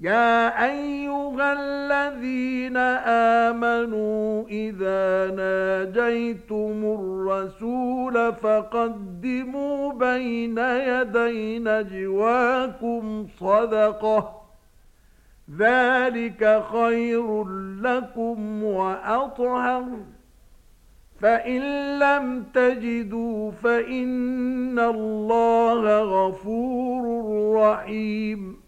يا ايها الذين امنوا اذا ناجيتم الرسول فقدموا بين يدي نجواكم صدقه ذلك خير لكم واطهر فَإِن لَّمْ تَجِدُوا فَإِنَّ اللَّهَ غَفُورٌ رَّحِيمٌ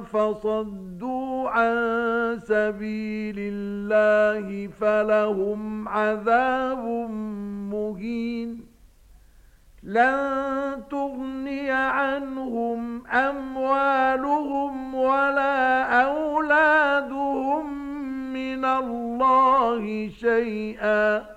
فصدوا عن سبيل الله فلهم عذاب مهين. لن تغني عنهم أموالهم ولا أولادهم من الله شيئا.